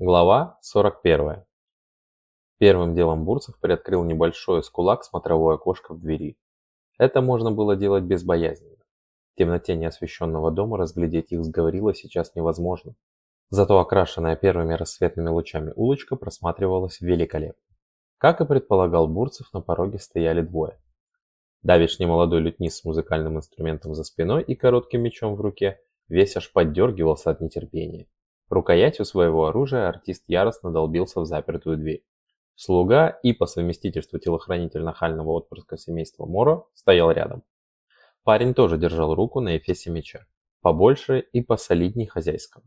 Глава 41. Первым делом Бурцев приоткрыл небольшое с кулак смотровое окошко в двери. Это можно было делать безбоязненно. В темноте неосвещенного дома разглядеть их с Гаврила сейчас невозможно. Зато окрашенная первыми рассветными лучами улочка просматривалась великолепно. Как и предполагал Бурцев, на пороге стояли двое. Давишний молодой лютнист с музыкальным инструментом за спиной и коротким мечом в руке весь аж поддергивался от нетерпения. Рукоятью своего оружия артист яростно долбился в запертую дверь. Слуга и по совместительству телохранитель нахального отпрыска семейства Моро стоял рядом. Парень тоже держал руку на эфесе меча, побольше и посолидней хозяйского.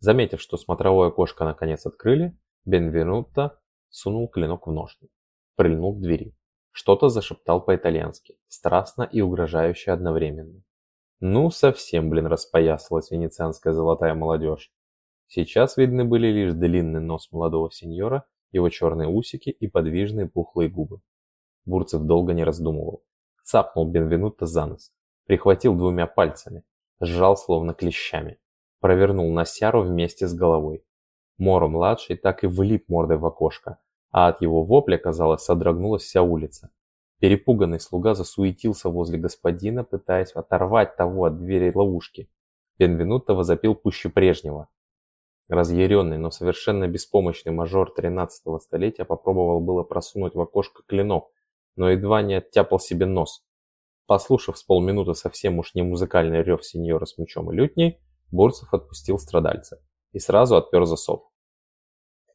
Заметив, что смотровое окошко наконец открыли, Бенвенуто сунул клинок в ножны, прильнул к двери. Что-то зашептал по-итальянски, страстно и угрожающе одновременно. Ну, совсем, блин, распоясалась венецианская золотая молодежь. Сейчас видны были лишь длинный нос молодого сеньора, его черные усики и подвижные пухлые губы. Бурцев долго не раздумывал. Цапнул Бенвенутто за нос, прихватил двумя пальцами, сжал словно клещами, провернул Насяру вместе с головой. Моро-младший так и влип мордой в окошко, а от его вопля, казалось, содрогнулась вся улица. Перепуганный слуга засуетился возле господина, пытаясь оторвать того от двери ловушки. Бенвенутто возопил пуще прежнего. Разъяренный, но совершенно беспомощный мажор 13-го столетия попробовал было просунуть в окошко клинок, но едва не оттяпал себе нос. Послушав с полминуты совсем уж не музыкальный рев сеньора с мечом и лютней, Бурцев отпустил страдальца и сразу отпер засов.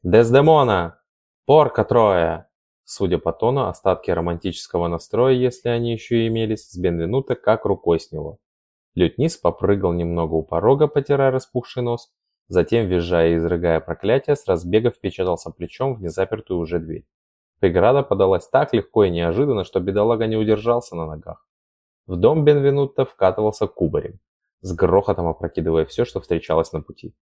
«Дездемона! Порка трое!» Судя по тону, остатки романтического настроя, если они еще и имелись, с Бенвенута как рукой сняло. Лютнист попрыгал немного у порога, потирая распухший нос, Затем, визжая и изрыгая проклятие, с разбега впечатался плечом в незапертую уже дверь. Преграда подалась так легко и неожиданно, что бедолага не удержался на ногах. В дом Бенвенутто вкатывался кубарем, с грохотом опрокидывая все, что встречалось на пути.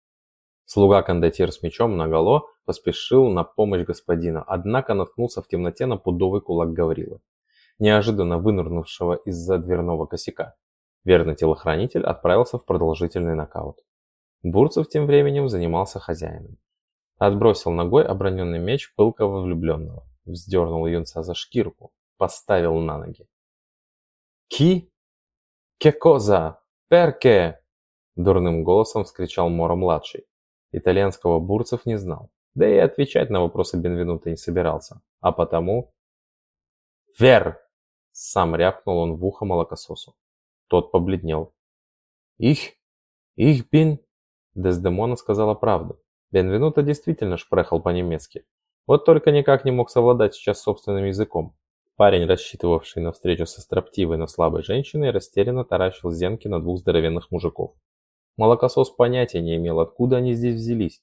Слуга-кондотьер с мечом наголо поспешил на помощь господину, однако наткнулся в темноте на пудовый кулак Гаврила, неожиданно вынырнувшего из-за дверного косяка. Верный телохранитель отправился в продолжительный нокаут. Бурцев тем временем занимался хозяином. Отбросил ногой оброненный меч пылкого влюбленного, вздернул юнца за шкирку, поставил на ноги. «Ки? Кекоза? Перке!» Дурным голосом вскричал Моро-младший. Итальянского Бурцев не знал, да и отвечать на вопросы Бенвенута не собирался, а потому... «Вер!» Сам рявкнул он в ухо молокососу. Тот побледнел. «Их? Их бин Дездемона сказала правду. Бенвенуто действительно шпрехал по-немецки. Вот только никак не мог совладать сейчас собственным языком. Парень, рассчитывавший на встречу со строптивой, но слабой женщиной, растерянно таращил зенки на двух здоровенных мужиков. Молокосос понятия не имел, откуда они здесь взялись,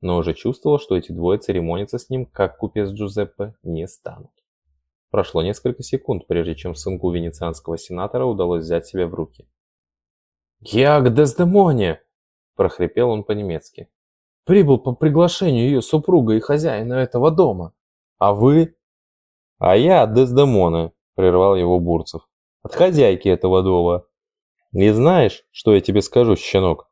но уже чувствовал, что эти двое церемониться с ним, как купец Джузеппе, не станут. Прошло несколько секунд, прежде чем сынку венецианского сенатора удалось взять себя в руки. «Я к Дездемоне!» Прохрипел он по-немецки. Прибыл по приглашению ее супруга и хозяина этого дома. А вы? А я от Дездемоны, прервал его Бурцев. От хозяйки этого дома. Не знаешь, что я тебе скажу, щенок?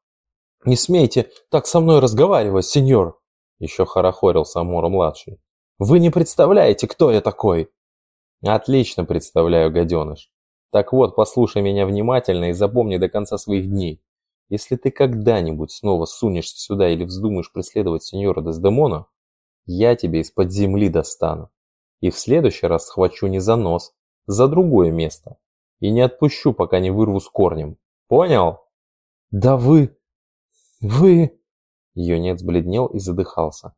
Не смейте так со мной разговаривать, сеньор, еще хорохорил Самора-младший. Вы не представляете, кто я такой. Отлично представляю, гаденыш. Так вот, послушай меня внимательно и запомни до конца своих дней. Если ты когда-нибудь снова сунешься сюда или вздумаешь преследовать сеньора Дездемона, я тебе из-под земли достану. И в следующий раз схвачу не за нос, за другое место. И не отпущу, пока не вырву с корнем. Понял? Да вы... Вы... Юнец бледнел и задыхался.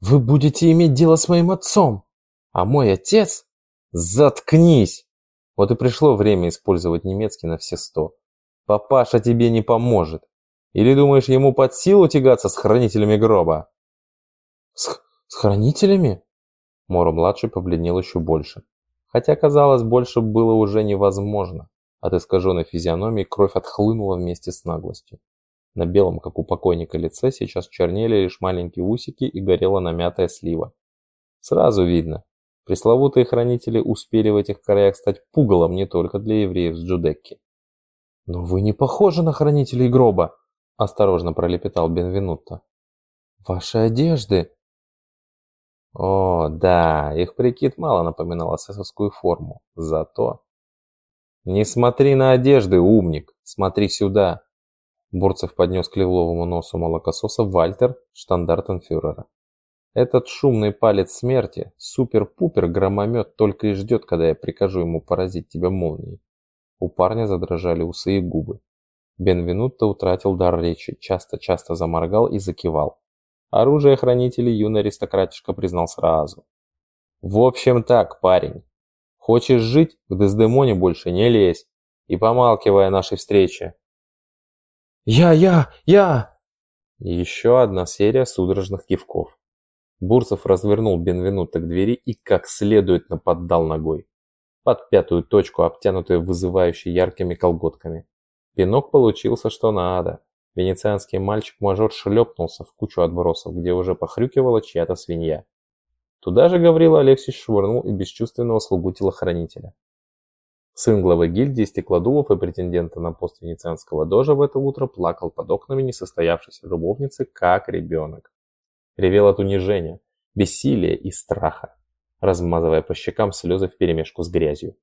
Вы будете иметь дело с моим отцом. А мой отец... Заткнись! Вот и пришло время использовать немецкий на все сто. Папаша тебе не поможет. Или думаешь, ему под силу тягаться с хранителями гроба? С, с хранителями? Моро-младший побледнел еще больше. Хотя, казалось, больше было уже невозможно. От искаженной физиономии кровь отхлынула вместе с наглостью. На белом, как у покойника, лице сейчас чернели лишь маленькие усики и горела намятая слива. Сразу видно, пресловутые хранители успели в этих краях стать пугалом не только для евреев с Джудекки. «Но вы не похожи на хранителей гроба», – осторожно пролепетал Бенвенутто. Ваши одежды!» О, да, их прикид мало напоминал эсэсовскую форму. Зато... «Не смотри на одежды, умник! Смотри сюда!» Бурцев поднес к лиловому носу молокососа Вальтер, штандартенфюрера. «Этот шумный палец смерти, супер-пупер-громомет только и ждет, когда я прикажу ему поразить тебя молнией». У парня задрожали усы и губы. Бенвенутто утратил дар речи, часто-часто заморгал и закивал. Оружие хранителей юный аристократишка признал сразу. «В общем так, парень. Хочешь жить, к Дездемоне больше не лезь. И помалкивай о нашей встрече». «Я, я, я!» Еще одна серия судорожных кивков. Бурцев развернул Бенвенута к двери и как следует наподдал ногой. Под пятую точку, обтянутую вызывающе яркими колготками. Пинок получился что надо. Венецианский мальчик-мажор шлепнулся в кучу отбросов, где уже похрюкивала чья-то свинья. Туда же Гаврила Алексич швырнул и бесчувственного слугу телохранителя. Сын главы гильдии стеклодувов и претендента на пост венецианского дожа в это утро плакал под окнами несостоявшейся любовницы, как ребенок. Ревел от унижения, бессилия и страха, размазывая по щекам слезы вперемешку с грязью.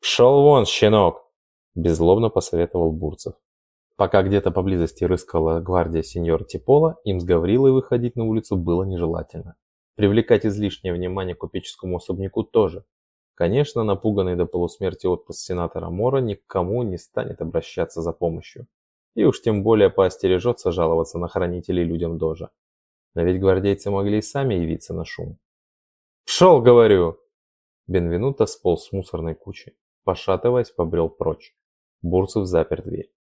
«Пшел вон, щенок!» – беззлобно посоветовал Бурцев. Пока где-то поблизости рыскала гвардия сеньора Типола, им с Гаврилой выходить на улицу было нежелательно. Привлекать излишнее внимание купеческому особняку тоже. Конечно, напуганный до полусмерти отпуск сенатора Мора никому не станет обращаться за помощью. И уж тем более поостережется жаловаться на хранителей людям Дожа. Но ведь гвардейцы могли и сами явиться на шум. «Шел, говорю!» Бенвенуто сполз с мусорной кучи. Пошатываясь, побрел прочь. Бурцев запер дверь.